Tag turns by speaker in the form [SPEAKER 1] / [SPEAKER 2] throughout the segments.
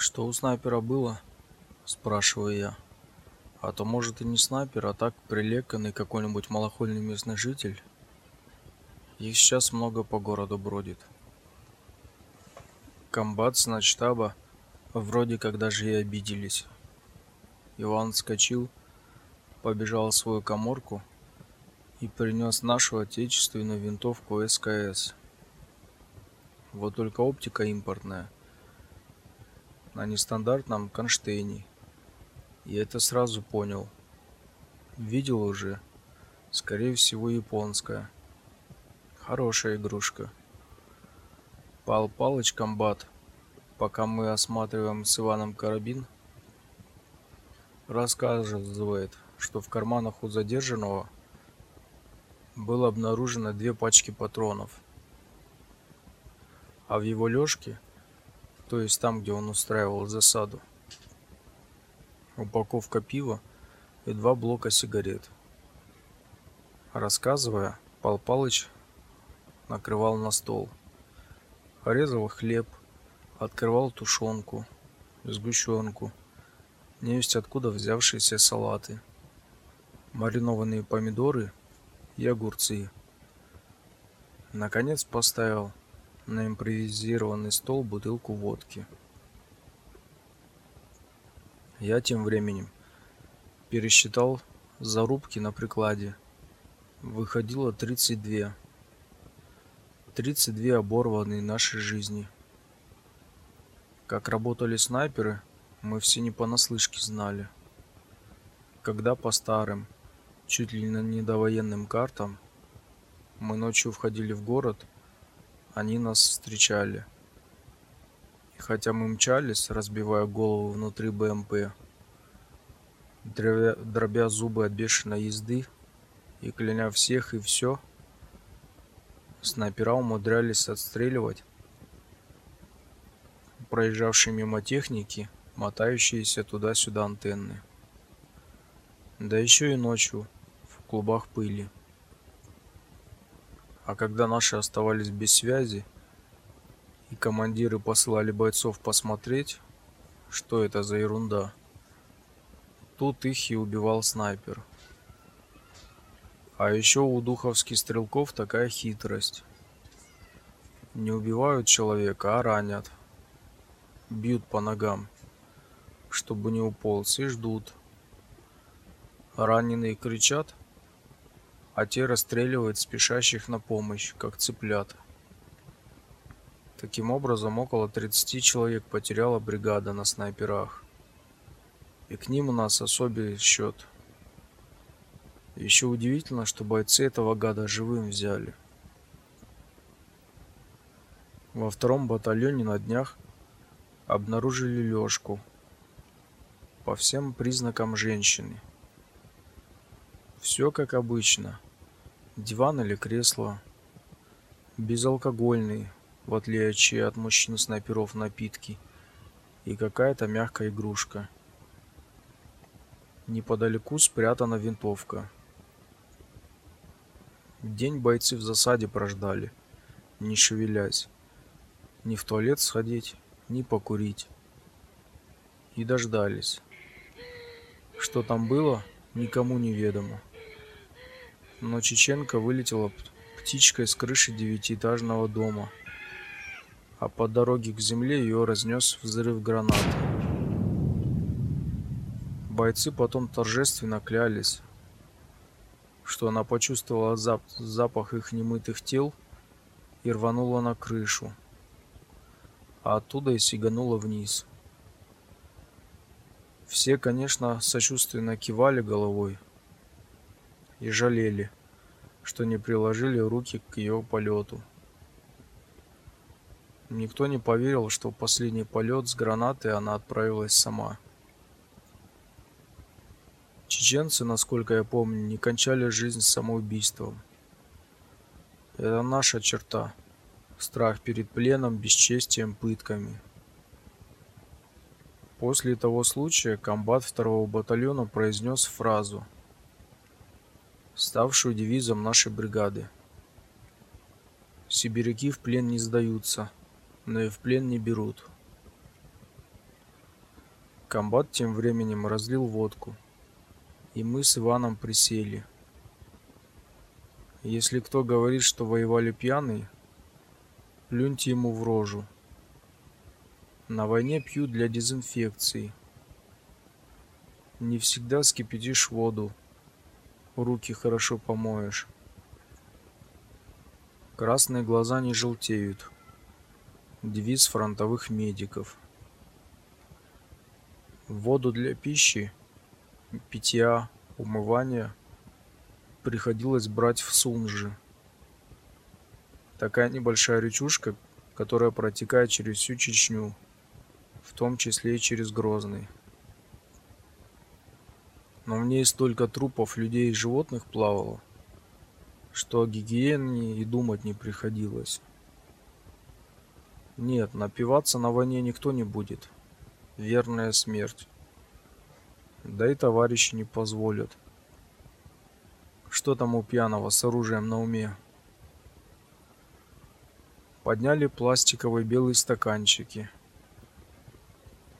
[SPEAKER 1] Что у снайпера было? Спрашиваю я. А то может и не снайпер, а так прилеканный какой-нибудь малохольный местный житель. Их сейчас много по городу бродит. Комбат с начштаба вроде как даже и обиделись. Иван вскочил, побежал в свою каморку и принес нашу отечественную винтовку СКС. Вот только оптика импортная. На нестандартном конштейне. Я это сразу понял. Видел уже. Скорее всего, японская. Хорошая игрушка. Пал Палыч комбат, пока мы осматриваем с Иваном карабин, рассказывает, что в карманах у задержанного было обнаружено две пачки патронов. А в его лёжке, то есть там, где он устраивал засаду, упаковка пива и два блока сигарет. Рассказывая, Пал Палыч накрывал на стол. Резал хлеб, открывал тушенку, сгущенку, невесть откуда взявшиеся салаты, маринованные помидоры и огурцы. Наконец поставил на импровизированный стол бутылку водки. Я тем временем пересчитал зарубки на прикладе. Выходило 32. 32 оборванные нашей жизни. Как работали снайперы, мы все не понаслышке знали. Когда по старым, чуть ли не довоенным картам, мы ночью входили в город, они нас встречали. И хотя мы мчались, разбивая голову внутри БМП, дробя, зубы от бешеной езды и кляня всех и все, снайпера умудрялись отстреливать проезжавшие мимо техники, мотающиеся туда-сюда антенны. Да еще и ночью в клубах пыли. А когда наши оставались без связи, и командиры посылали бойцов посмотреть, что это за ерунда, тут их и убивал снайпер. А еще у духовских стрелков такая хитрость. Не убивают человека, а ранят. Бьют по ногам, чтобы не уполз, и ждут. Раненые кричат, а те расстреливают спешащих на помощь, как цыплят. Таким образом, около 30 человек потеряла бригада на снайперах. И к ним у нас особый счет – еще удивительно, что бойцы этого гада живым взяли. Во втором батальоне на днях обнаружили Лёшку. По всем признакам женщины. Все как обычно. Диван или кресло. Безалкогольный, в отличие от мужчин-снайперов напитки. И какая-то мягкая игрушка. Неподалеку спрятана винтовка. День бойцы в засаде прождали, не шевелясь. Ни в туалет сходить, ни покурить. И дождались. Что там было, никому не ведомо. Но Чеченко вылетела птичкой с крыши девятиэтажного дома. А по дороге к земле ее разнес взрыв гранаты. Бойцы потом торжественно клялись, что она почувствовала зап запах их немытых тел и рванула на крышу, а оттуда и сиганула вниз. Все, конечно, сочувственно кивали головой и жалели, что не приложили руки к ее полету. Никто не поверил, что последний полет с гранатой она отправилась сама. Чеченцы, насколько я помню, не кончали жизнь самоубийством. Это наша черта. Страх перед пленом, бесчестием, пытками. После того случая комбат второго батальона произнес фразу, ставшую девизом нашей бригады. Сибиряки в плен не сдаются, но и в плен не берут. Комбат тем временем разлил водку, и мы с Иваном присели. Если кто говорит, что воевали пьяные, плюньте ему в рожу. На войне пьют для дезинфекции. Не всегда скипятишь воду, руки хорошо помоешь. Красные глаза не желтеют. Девиз фронтовых медиков. Воду для пищи, питья, умывания приходилось брать в Сунжи. Такая небольшая речушка, которая протекает через всю Чечню, в том числе и через Грозный. Но в ней столько трупов людей и животных плавало, что о гигиене и думать не приходилось. Нет, напиваться на войне никто не будет. Верная смерть. Да и товарищи не позволят. Что там у пьяного с оружием на уме? Подняли пластиковые белые стаканчики.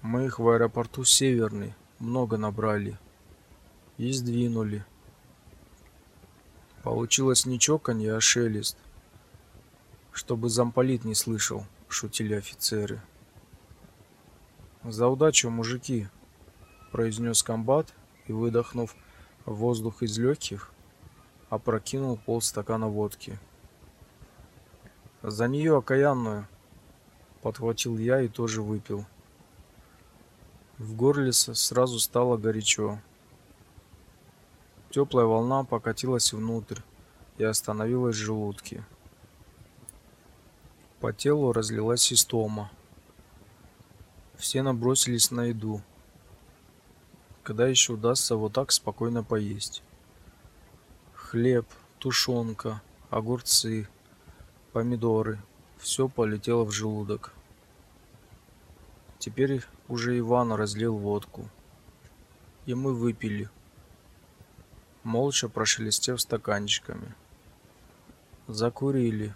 [SPEAKER 1] Мы их в аэропорту Северный много набрали. И сдвинули. Получилось не чоканье, а шелест. Чтобы замполит не слышал, шутили офицеры. За удачу, мужики, произнес комбат и, выдохнув воздух из легких, опрокинул полстакана водки. За нее окаянную, подхватил я и тоже выпил. В горле сразу стало горячо. Теплая волна покатилась внутрь и остановилась в желудке. По телу разлилась истома. Все набросились на еду. Когда еще удастся вот так спокойно поесть? Хлеб, тушенка, огурцы, помидоры – все полетело в желудок. Теперь уже Иван разлил водку. И мы выпили, молча прошелестев стаканчиками. Закурили.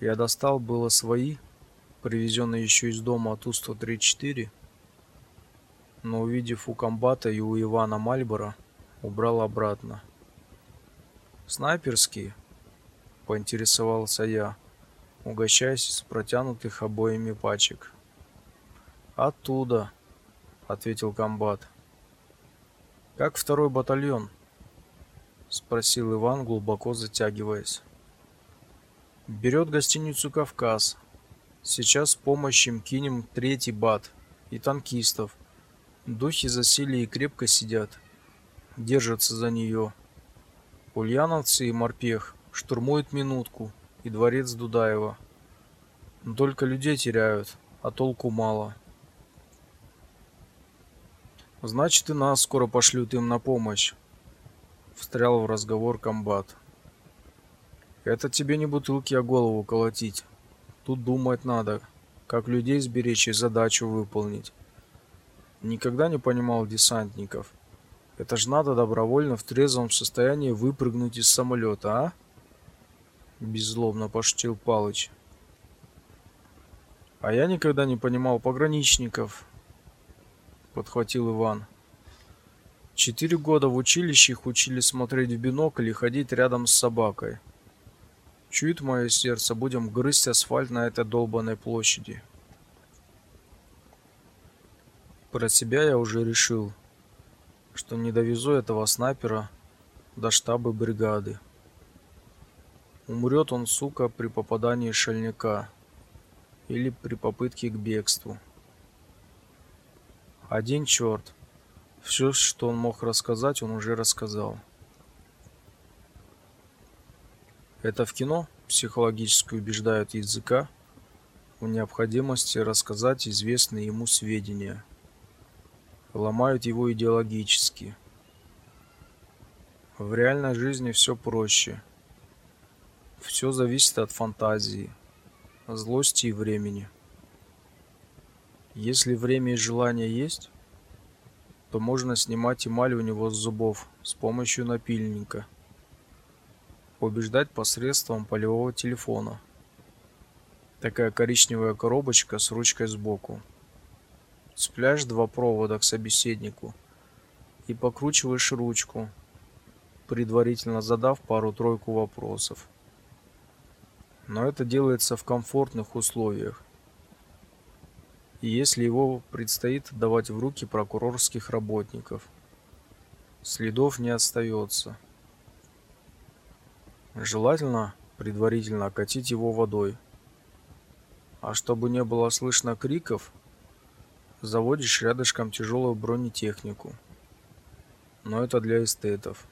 [SPEAKER 1] Я достал было свои, привезенные еще из дома Ту-134, но увидев у комбата и у Ивана Мальбора, убрал обратно. Снайперские, поинтересовался я, угощаясь с протянутых обоими пачек. Оттуда, ответил комбат. Как второй батальон? спросил Иван, глубоко затягиваясь. Берет гостиницу Кавказ. Сейчас помощь им кинем третий бат и танкистов. Духи засели и крепко сидят. Держатся за нее. Ульяновцы и Морпех штурмуют минутку и дворец Дудаева. Только людей теряют, а толку мало. Значит, и нас скоро пошлют им на помощь. Встрял в разговор комбат. Это тебе не бутылки, а голову колотить. Тут думать надо, как людей сберечь и задачу выполнить. Никогда не понимал десантников. Это ж надо добровольно в трезвом состоянии выпрыгнуть из самолета, а? Беззлобно пошутил Палыч. А я никогда не понимал пограничников, подхватил Иван. Четыре года в училище их учили смотреть в бинокль и ходить рядом с собакой. Чует мое сердце, будем грызть асфальт на этой долбанной площади. Про себя я уже решил, что не довезу этого снайпера до штаба бригады. Умрет он, сука, при попадании шальника или при попытке к бегству. Один черт. Все, что он мог рассказать, он уже рассказал. Это в кино психологически убеждают языка в необходимости рассказать известные ему сведения – ломают его идеологически. В реальной жизни все проще. Все зависит от фантазии, злости и времени. Если время и желание есть, то можно снимать эмаль у него с зубов с помощью напильника. Побеждать посредством полевого телефона. Такая коричневая коробочка с ручкой сбоку. цепляешь два провода к собеседнику и покручиваешь ручку, предварительно задав пару-тройку вопросов. Но это делается в комфортных условиях. И если его предстоит давать в руки прокурорских работников, следов не остается. Желательно предварительно окатить его водой. А чтобы не было слышно криков, заводишь рядышком тяжелую бронетехнику. Но это для эстетов.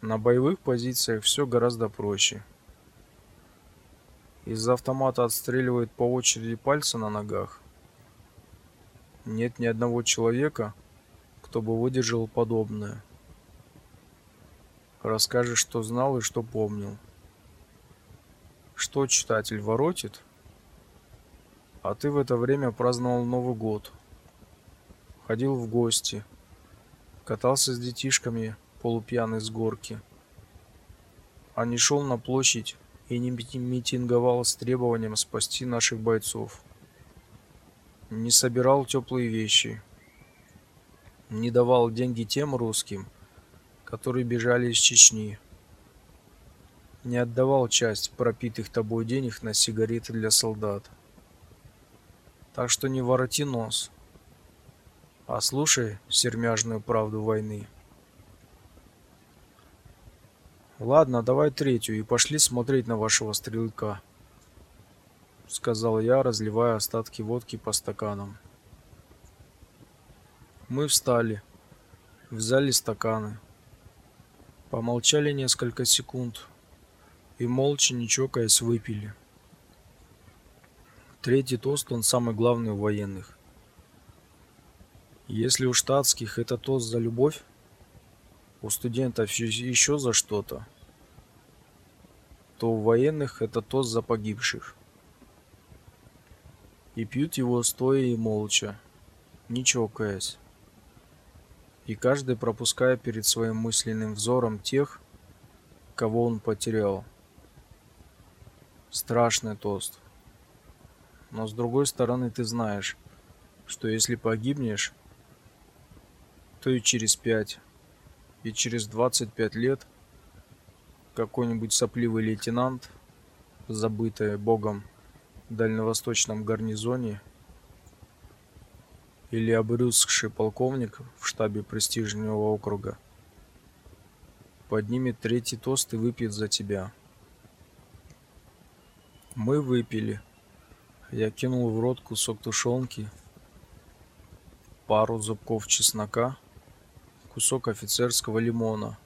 [SPEAKER 1] На боевых позициях все гораздо проще. Из автомата отстреливает по очереди пальцы на ногах. Нет ни одного человека, кто бы выдержал подобное. Расскажешь, что знал и что помнил. Что читатель воротит? А ты в это время праздновал Новый год. Ходил в гости. Катался с детишками, полупьяный с горки. А не шел на площадь и не митинговал с требованием спасти наших бойцов. Не собирал теплые вещи. Не давал деньги тем русским, которые бежали из Чечни не отдавал часть пропитых тобой денег на сигареты для солдат. Так что не вороти нос, а слушай сермяжную правду войны. Ладно, давай третью и пошли смотреть на вашего стрелка, сказал я, разливая остатки водки по стаканам. Мы встали, взяли стаканы, помолчали несколько секунд и молча, не чокаясь, выпили. Третий тост, он самый главный у военных. Если у штатских это тост за любовь, у студентов еще за что-то, то у военных это тост за погибших. И пьют его стоя и молча, не чокаясь. И каждый пропуская перед своим мысленным взором тех, кого он потерял. Страшный тост. Но с другой стороны, ты знаешь, что если погибнешь, то и через пять, и через двадцать пять лет какой-нибудь сопливый лейтенант, забытый богом в дальневосточном гарнизоне, или обрюзгший полковник в штабе престижного округа поднимет третий тост и выпьет за тебя. Мы выпили. Я кинул в рот кусок тушенки, пару зубков чеснока, кусок офицерского лимона,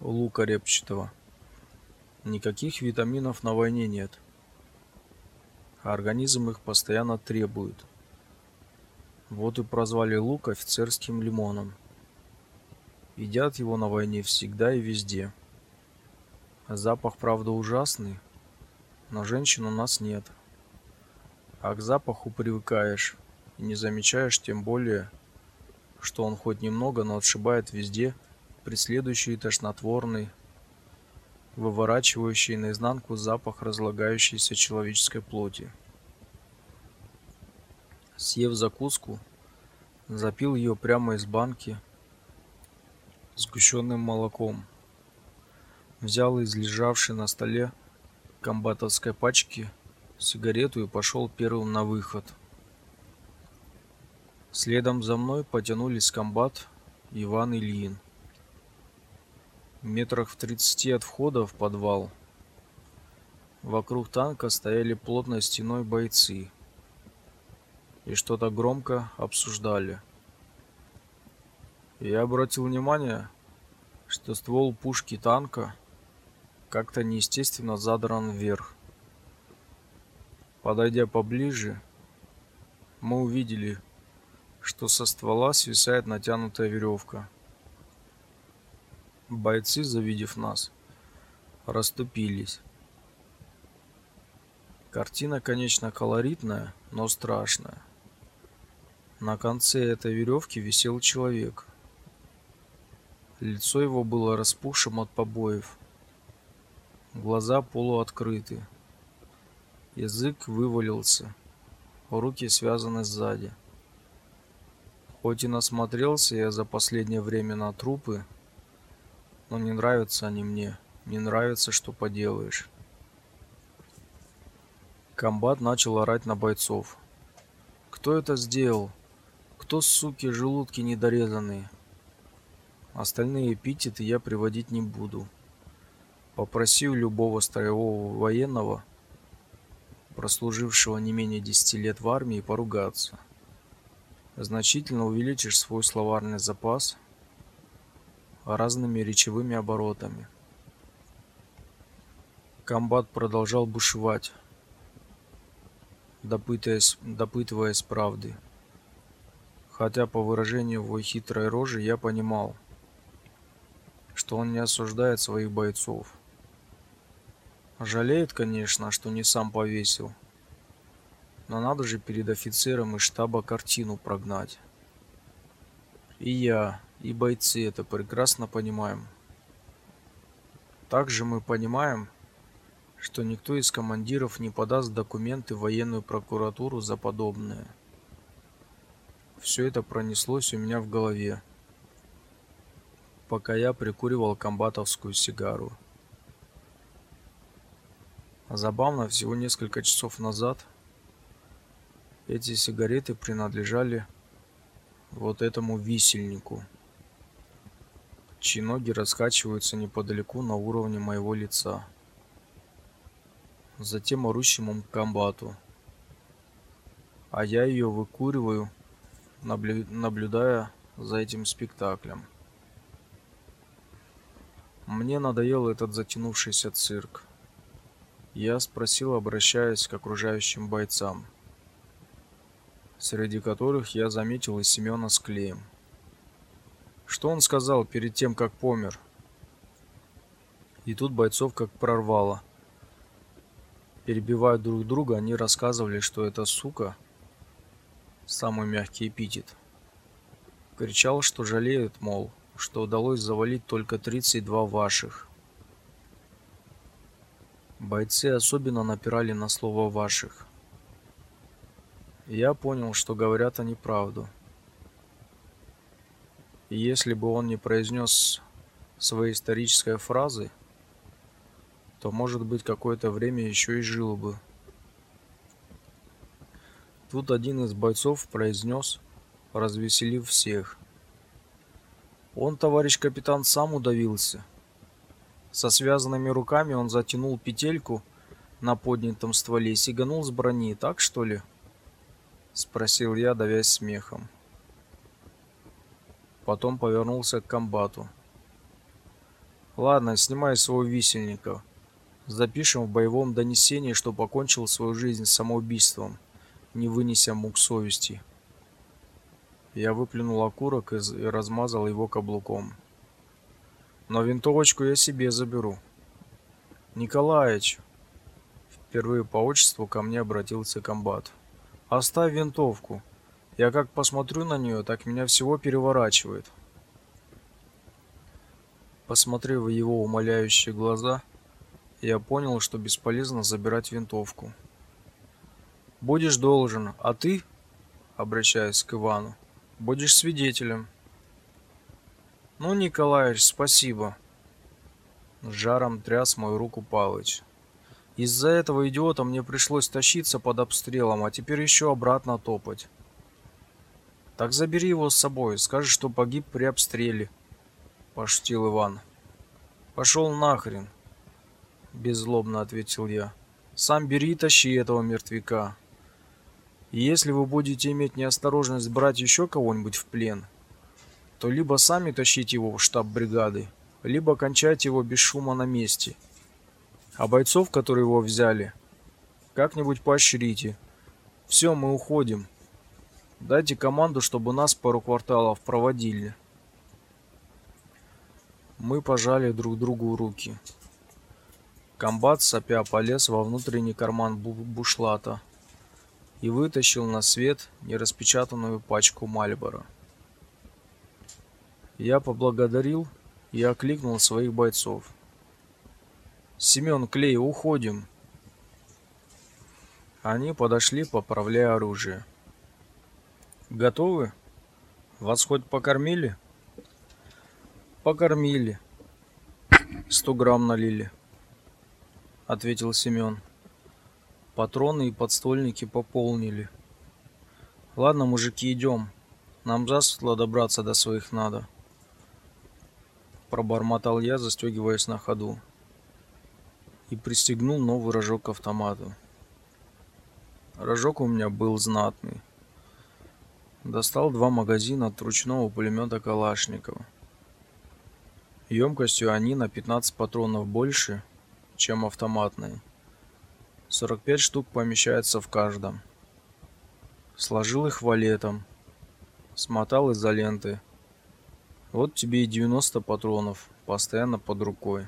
[SPEAKER 1] лука репчатого. Никаких витаминов на войне нет. А организм их постоянно требует. Вот и прозвали лук офицерским лимоном. Едят его на войне всегда и везде. Запах, правда, ужасный, но женщин у нас нет. А к запаху привыкаешь и не замечаешь тем более, что он хоть немного, но отшибает везде преследующий тошнотворный, выворачивающий наизнанку запах разлагающейся человеческой плоти. Съев закуску, запил ее прямо из банки сгущенным молоком. Взял из лежавшей на столе комбатовской пачки сигарету и пошел первым на выход. Следом за мной потянулись комбат Иван Ильин. Метрах в тридцати от входа в подвал вокруг танка стояли плотной стеной бойцы и что-то громко обсуждали. Я обратил внимание, что ствол пушки танка как-то неестественно задран вверх. Подойдя поближе, мы увидели, что со ствола свисает натянутая веревка. Бойцы, завидев нас, расступились. Картина, конечно, колоритная, но страшная. На конце этой веревки висел человек. Лицо его было распухшим от побоев глаза полуоткрыты. Язык вывалился, руки связаны сзади. Хоть и насмотрелся я за последнее время на трупы, но не нравятся они мне. Не нравится, что поделаешь. Комбат начал орать на бойцов. Кто это сделал? Кто, суки, желудки недорезанные? Остальные эпитеты я приводить не буду. Попросил любого строевого военного, прослужившего не менее 10 лет в армии, поругаться. Значительно увеличишь свой словарный запас разными речевыми оборотами. Комбат продолжал бушевать, допытываясь, допытываясь правды. Хотя по выражению его хитрой рожи я понимал, что он не осуждает своих бойцов. Жалеет, конечно, что не сам повесил. Но надо же перед офицером из штаба картину прогнать. И я, и бойцы это прекрасно понимаем. Также мы понимаем, что никто из командиров не подаст документы в военную прокуратуру за подобное. Все это пронеслось у меня в голове, пока я прикуривал комбатовскую сигару. Забавно, всего несколько часов назад эти сигареты принадлежали вот этому висельнику, чьи ноги раскачиваются неподалеку на уровне моего лица. Затем орущему комбату. А я ее выкуриваю, наблюдая за этим спектаклем. Мне надоел этот затянувшийся цирк. Я спросил, обращаясь к окружающим бойцам, среди которых я заметил и Семёна с Клеем. Что он сказал перед тем, как помер? И тут бойцов как прорвало. Перебивая друг друга, они рассказывали, что эта сука самый мягкий эпитет. Кричал, что жалеют, мол, что удалось завалить только 32 ваших. Бойцы особенно напирали на слово ваших. Я понял, что говорят они правду. И если бы он не произнес своей исторической фразы, то, может быть, какое-то время еще и жил бы. Тут один из бойцов произнес, развеселив всех. Он, товарищ капитан, сам удавился. Со связанными руками он затянул петельку на поднятом стволе и сиганул с брони, так что ли? Спросил я, давясь смехом. Потом повернулся к комбату. Ладно, снимай своего висельника. Запишем в боевом донесении, что покончил свою жизнь самоубийством, не вынеся мук совести. Я выплюнул окурок и размазал его каблуком. Но винтовочку я себе заберу. Николаевич, впервые по отчеству ко мне обратился комбат. Оставь винтовку. Я как посмотрю на нее, так меня всего переворачивает. Посмотрев в его умоляющие глаза, я понял, что бесполезно забирать винтовку. Будешь должен, а ты, обращаясь к Ивану, будешь свидетелем. Ну, Николаевич, спасибо. С жаром тряс мою руку Палыч. Из-за этого идиота мне пришлось тащиться под обстрелом, а теперь еще обратно топать. Так забери его с собой, скажи, что погиб при обстреле, пошутил Иван. Пошел нахрен, беззлобно ответил я. Сам бери и тащи этого мертвяка. И если вы будете иметь неосторожность брать еще кого-нибудь в плен, то либо сами тащите его в штаб бригады, либо кончайте его без шума на месте. А бойцов, которые его взяли, как-нибудь поощрите. Все, мы уходим. Дайте команду, чтобы нас пару кварталов проводили. Мы пожали друг другу руки. Комбат сопя полез во внутренний карман бушлата и вытащил на свет нераспечатанную пачку Мальборо. Я поблагодарил и окликнул своих бойцов. Семен, Клей, уходим. Они подошли, поправляя оружие. Готовы? Вас хоть покормили? Покормили. Сто грамм налили, ответил Семен. Патроны и подствольники пополнили. Ладно, мужики, идем. Нам засветло добраться до своих надо. Пробормотал я, застегиваясь на ходу. И пристегнул новый рожок к автомату. Рожок у меня был знатный. Достал два магазина от ручного пулемета Калашникова. Емкостью они на 15 патронов больше, чем автоматные. 45 штук помещается в каждом. Сложил их валетом, смотал изоленты. Вот тебе и 90 патронов, постоянно под рукой.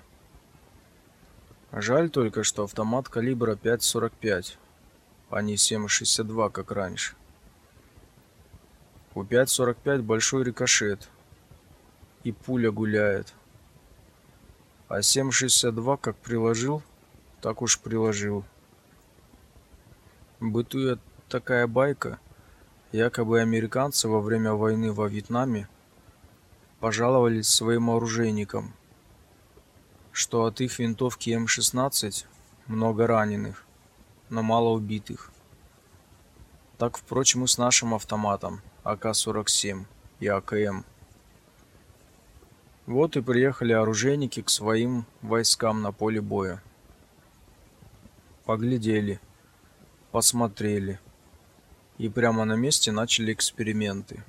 [SPEAKER 1] Жаль только, что автомат калибра 5.45, а не 7.62, как раньше. У 5.45 большой рикошет, и пуля гуляет. А 7.62 как приложил, так уж приложил. Бытует такая байка, якобы американцы во время войны во Вьетнаме пожаловались своим оружейникам, что от их винтовки М16 много раненых, но мало убитых. Так, впрочем, и с нашим автоматом АК-47 и АКМ. Вот и приехали оружейники к своим войскам на поле боя. Поглядели, посмотрели и прямо на месте начали эксперименты.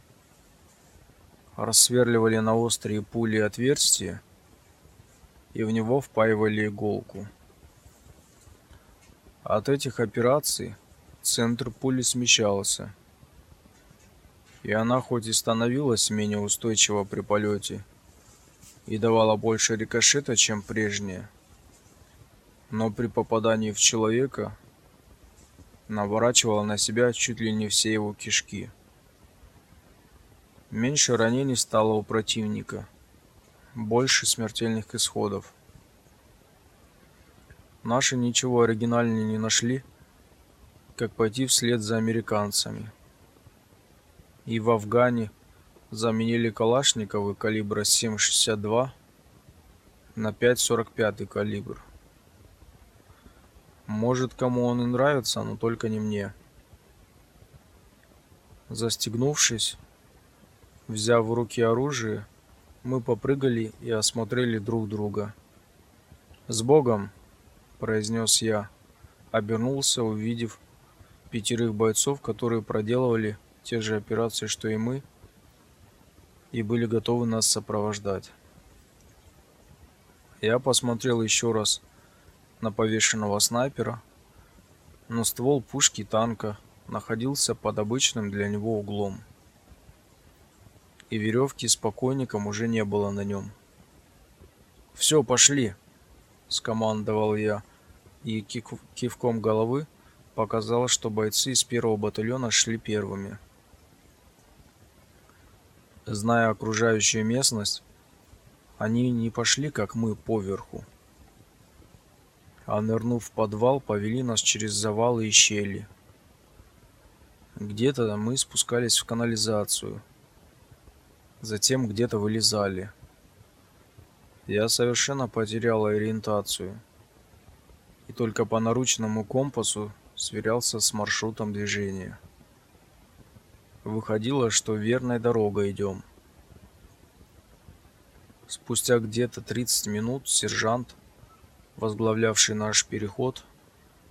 [SPEAKER 1] Рассверливали на острые пули отверстия и в него впаивали иголку. От этих операций центр пули смещался, и она хоть и становилась менее устойчива при полете, и давала больше рикошета, чем прежняя. Но при попадании в человека наворачивала на себя чуть ли не все его кишки. Меньше ранений стало у противника, больше смертельных исходов. Наши ничего оригинальнее не нашли, как пойти вслед за американцами. И в Афгане заменили Калашниковы калибра 7,62 на 5,45 калибр. Может, кому он и нравится, но только не мне. Застегнувшись, взяв в руки оружие, мы попрыгали и осмотрели друг друга. «С Богом!» – произнес я, обернулся, увидев пятерых бойцов, которые проделывали те же операции, что и мы – и были готовы нас сопровождать. Я посмотрел еще раз на повешенного снайпера, но ствол пушки танка находился под обычным для него углом. И веревки с покойником уже не было на нем. «Все, пошли!» – скомандовал я, и кивком головы показал, что бойцы из первого батальона шли первыми. Зная окружающую местность, они не пошли, как мы, поверху, а нырнув в подвал, повели нас через завалы и щели. Где-то мы спускались в канализацию, затем где-то вылезали. Я совершенно потерял ориентацию и только по наручному компасу сверялся с маршрутом движения. Выходило, что верной дорогой идем. Спустя где-то 30 минут сержант, возглавлявший наш переход,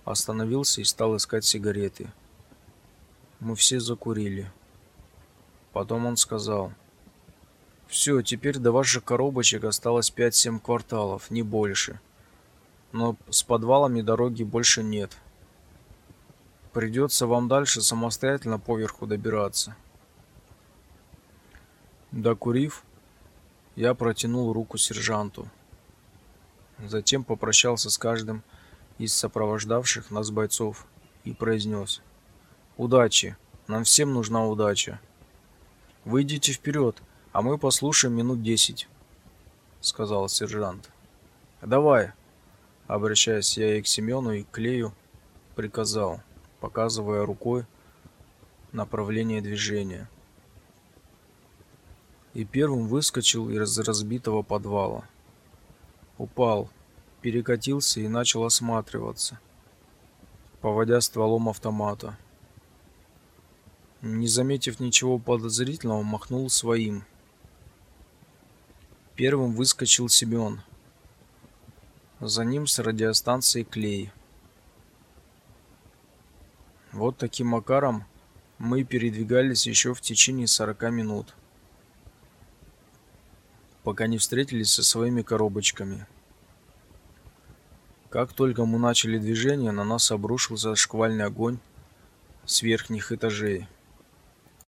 [SPEAKER 1] остановился и стал искать сигареты. Мы все закурили. Потом он сказал: «Все, теперь до ваших коробочек осталось 5-7 кварталов, не больше. Но с подвалами дороги больше нет. Придется вам дальше самостоятельно поверху добираться. Докурив, я протянул руку сержанту. Затем попрощался с каждым из сопровождавших нас бойцов и произнес. «Удачи! Нам всем нужна удача! Выйдите вперед, а мы послушаем минут десять», — сказал сержант. «Давай!» — обращаясь я и к Семену, и к Клею, приказал. показывая рукой направление движения. И первым выскочил из разбитого подвала. Упал, перекатился и начал осматриваться, поводя стволом автомата. Не заметив ничего подозрительного, махнул своим. Первым выскочил Семен. За ним с радиостанции Клей. Вот таким макаром мы передвигались еще в течение 40 минут, пока не встретились со своими коробочками. Как только мы начали движение, на нас обрушился шквальный огонь с верхних этажей.